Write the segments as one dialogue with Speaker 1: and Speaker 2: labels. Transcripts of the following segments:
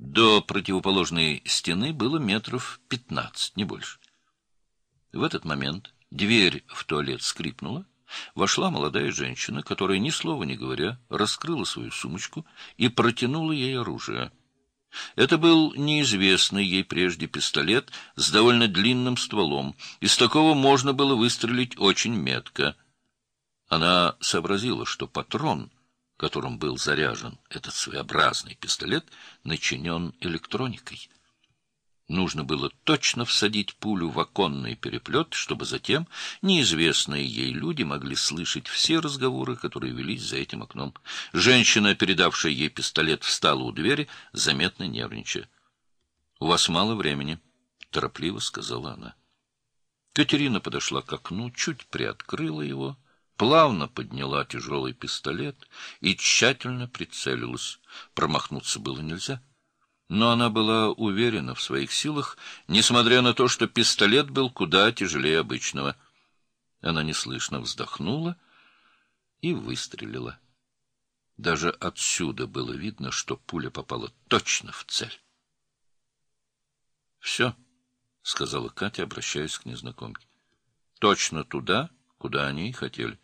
Speaker 1: До противоположной стены было метров пятнадцать, не больше. В этот момент дверь в туалет скрипнула, вошла молодая женщина, которая, ни слова не говоря, раскрыла свою сумочку и протянула ей оружие. Это был неизвестный ей прежде пистолет с довольно длинным стволом. Из такого можно было выстрелить очень метко. Она сообразила, что патрон, которым был заряжен этот своеобразный пистолет, начинен электроникой. Нужно было точно всадить пулю в оконный переплет, чтобы затем неизвестные ей люди могли слышать все разговоры, которые велись за этим окном. Женщина, передавшая ей пистолет, встала у двери, заметно нервничая. — У вас мало времени, — торопливо сказала она. Катерина подошла к окну, чуть приоткрыла его, плавно подняла тяжелый пистолет и тщательно прицелилась. Промахнуться было нельзя. — но она была уверена в своих силах, несмотря на то, что пистолет был куда тяжелее обычного. Она неслышно вздохнула и выстрелила. Даже отсюда было видно, что пуля попала точно в цель. — Все, — сказала Катя, обращаясь к незнакомке. — Точно туда, куда они и хотели.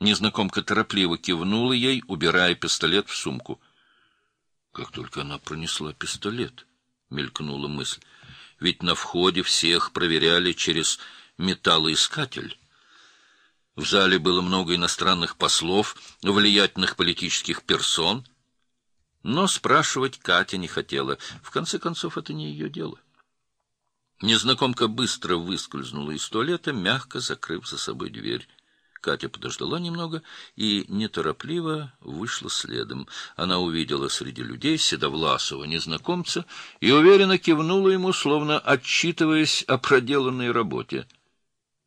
Speaker 1: Незнакомка торопливо кивнула ей, убирая пистолет в сумку — как только она пронесла пистолет, мелькнула мысль. Ведь на входе всех проверяли через металлоискатель. В зале было много иностранных послов, влиятельных политических персон. Но спрашивать Катя не хотела. В конце концов, это не ее дело. Незнакомка быстро выскользнула из туалета, мягко закрыв за собой дверь. Катя подождала немного и неторопливо вышла следом. Она увидела среди людей седовласого незнакомца и уверенно кивнула ему, словно отчитываясь о проделанной работе.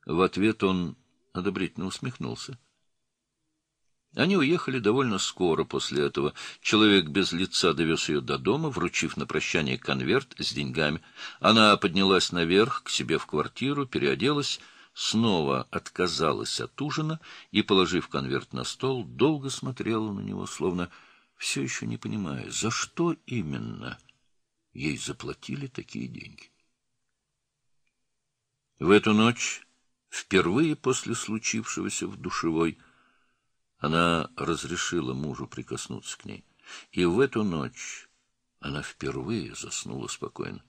Speaker 1: В ответ он одобрительно усмехнулся. Они уехали довольно скоро после этого. Человек без лица довез ее до дома, вручив на прощание конверт с деньгами. Она поднялась наверх, к себе в квартиру, переоделась, снова отказалась от ужина и, положив конверт на стол, долго смотрела на него, словно все еще не понимая, за что именно ей заплатили такие деньги. В эту ночь, впервые после случившегося в душевой, она разрешила мужу прикоснуться к ней, и в эту ночь она впервые заснула спокойно.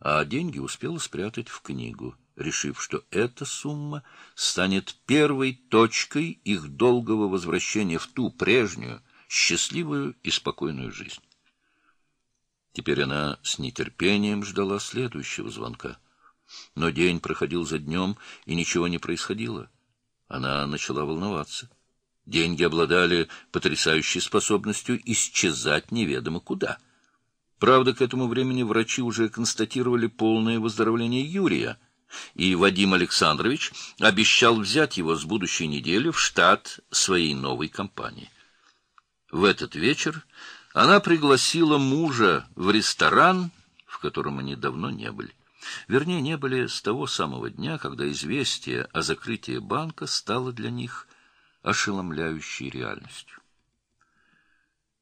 Speaker 1: А деньги успела спрятать в книгу — решив, что эта сумма станет первой точкой их долгого возвращения в ту прежнюю, счастливую и спокойную жизнь. Теперь она с нетерпением ждала следующего звонка. Но день проходил за днем, и ничего не происходило. Она начала волноваться. Деньги обладали потрясающей способностью исчезать неведомо куда. Правда, к этому времени врачи уже констатировали полное выздоровление Юрия — и Вадим Александрович обещал взять его с будущей недели в штат своей новой компании. В этот вечер она пригласила мужа в ресторан, в котором они давно не были. Вернее, не были с того самого дня, когда известие о закрытии банка стало для них ошеломляющей реальностью.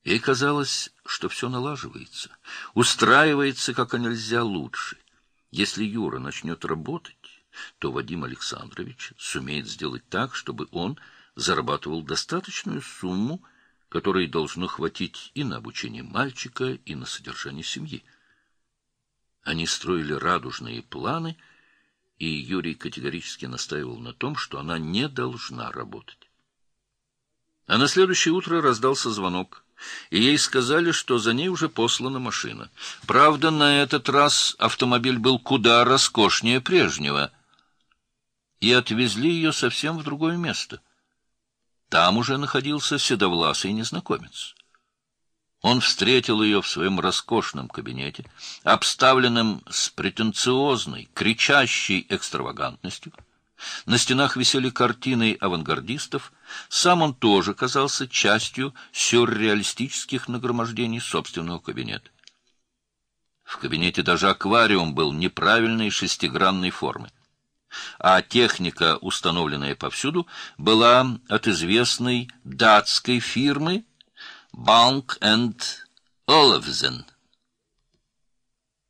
Speaker 1: Ей казалось, что все налаживается, устраивается как нельзя лучше. Если Юра начнет работать, то Вадим Александрович сумеет сделать так, чтобы он зарабатывал достаточную сумму, которой должно хватить и на обучение мальчика, и на содержание семьи. Они строили радужные планы, и Юрий категорически настаивал на том, что она не должна работать. А на следующее утро раздался звонок и ей сказали, что за ней уже послана машина. Правда, на этот раз автомобиль был куда роскошнее прежнего, и отвезли ее совсем в другое место. Там уже находился седовласый незнакомец. Он встретил ее в своем роскошном кабинете, обставленном с претенциозной, кричащей экстравагантностью, на стенах висели картины авангардистов. Сам он тоже казался частью сюрреалистических нагромождений собственного кабинета. В кабинете даже аквариум был неправильной шестигранной формы. А техника, установленная повсюду, была от известной датской фирмы Bank and Олафзен.